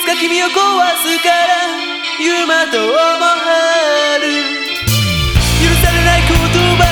つか君を壊すから夢と思える許されない言葉。